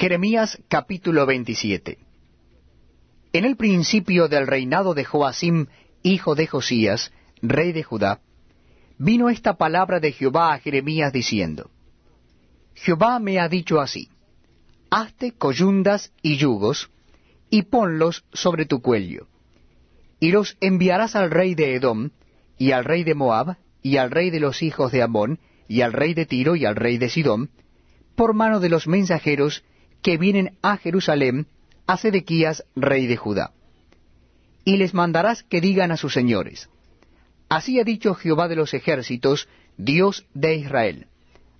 Jeremías capítulo 27 En el principio del reinado de Joacim, hijo de Josías, rey de Judá, vino esta palabra de Jehová a Jeremías diciendo, Jehová me ha dicho así, hazte coyundas y yugos, y ponlos sobre tu cuello, y los enviarás al rey de Edom, y al rey de Moab, y al rey de los hijos de Amón, y al rey de Tiro, y al rey de Sidón, por mano de los mensajeros que vienen a Jerusalén, a Sedequías, rey de Judá. Y les mandarás que digan a sus señores, Así ha dicho Jehová de los ejércitos, Dios de Israel.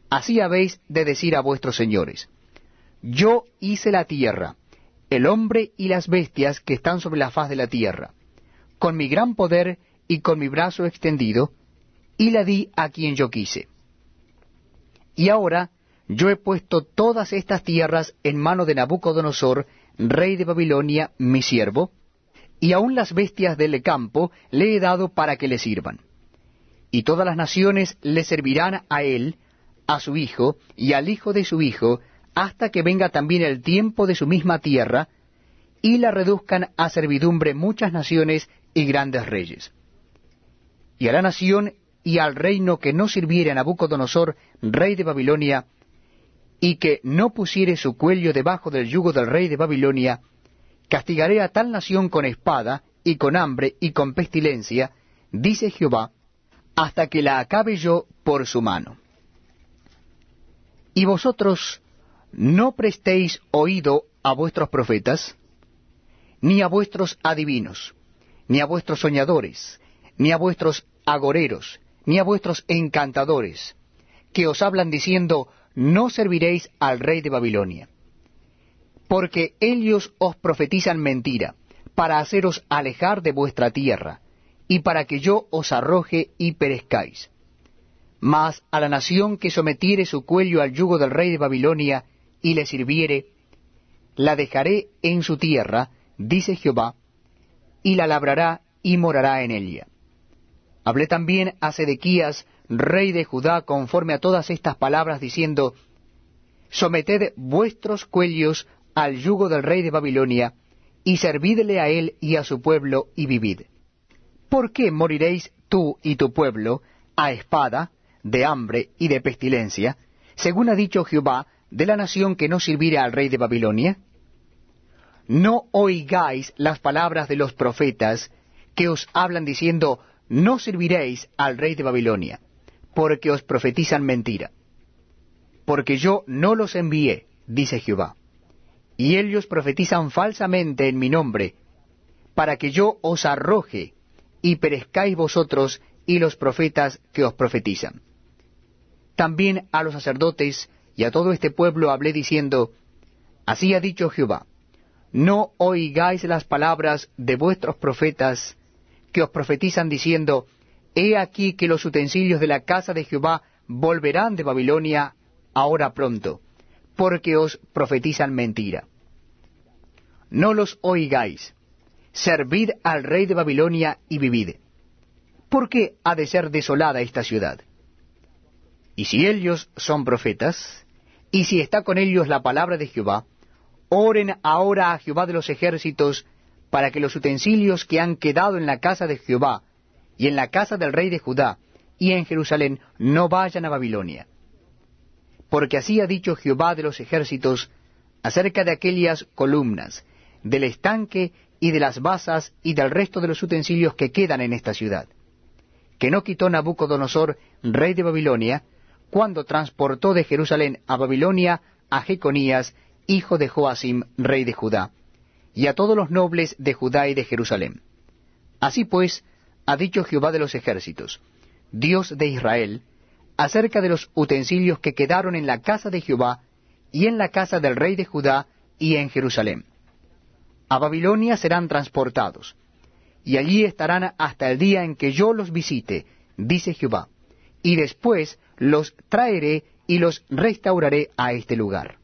Así habéis de decir a vuestros señores, Yo hice la tierra, el hombre y las bestias que están sobre la faz de la tierra, con mi gran poder y con mi brazo extendido, y la di a quien yo quise. Y ahora yo he puesto todas estas tierras en mano de Nabucodonosor, rey de Babilonia, mi siervo, y aun las bestias del campo le he dado para que le sirvan. Y todas las naciones le servirán a él, a su hijo y al hijo de su hijo, hasta que venga también el tiempo de su misma tierra, y la reduzcan a servidumbre muchas naciones y grandes reyes. Y a la nación y al reino que no sirviere a Nabucodonosor, rey de Babilonia, y que no pusiere su cuello debajo del yugo del rey de Babilonia, castigaré a tal nación con espada, y con hambre, y con pestilencia, dice Jehová, hasta que la acabe yo por su mano. Y vosotros no prestéis oído a vuestros profetas, ni a vuestros adivinos, ni a vuestros soñadores, ni a vuestros agoreros, ni a vuestros encantadores, que os hablan diciendo, no serviréis al rey de Babilonia. Porque ellos os profetizan mentira, para haceros alejar de vuestra tierra, y para que yo os arroje y perezcáis. Mas a la nación que sometiere su cuello al yugo del rey de Babilonia y le sirviere, la dejaré en su tierra, dice Jehová, y la labrará y morará en ella. Hablé también a Sedequías, rey de Judá, conforme a todas estas palabras, diciendo, Someted vuestros cuellos al yugo del rey de Babilonia, y servidle a él y a su pueblo, y vivid. ¿Por qué moriréis tú y tu pueblo a espada, de hambre y de pestilencia, según ha dicho Jehová, de la nación que no sirviere al rey de Babilonia? No oigáis las palabras de los profetas que os hablan diciendo, no serviréis al rey de Babilonia, porque os profetizan mentira. Porque yo no los envié, dice Jehová, y ellos profetizan falsamente en mi nombre, para que yo os arroje y perezcáis vosotros y los profetas que os profetizan. También a los sacerdotes y a todo este pueblo hablé diciendo, Así ha dicho Jehová, no oigáis las palabras de vuestros profetas que os profetizan diciendo, He aquí que los utensilios de la casa de Jehová volverán de Babilonia ahora pronto, porque os profetizan mentira. No los oigáis, servid al rey de Babilonia y vivid. ¿Por qué ha de ser desolada esta ciudad? Y si ellos son profetas, y si está con ellos la palabra de Jehová, oren ahora a Jehová de los ejércitos, para que los utensilios que han quedado en la casa de Jehová, y en la casa del rey de Judá, y en Jerusalén, no vayan a Babilonia. Porque así ha dicho Jehová de los ejércitos acerca de aquellas columnas, del estanque y de las basas y del resto de los utensilios que quedan en esta ciudad, que no quitó Nabucodonosor, rey de Babilonia, cuando transportó de Jerusalén a Babilonia a Jeconías, hijo de Joacim, rey de Judá, y a todos los nobles de Judá y de Jerusalén. Así pues, ha dicho Jehová de los ejércitos, Dios de Israel, acerca de los utensilios que quedaron en la casa de Jehová y en la casa del rey de Judá y en Jerusalén. A Babilonia serán transportados, y allí estarán hasta el día en que yo los visite, dice Jehová, y después los traeré y los restauraré a este lugar.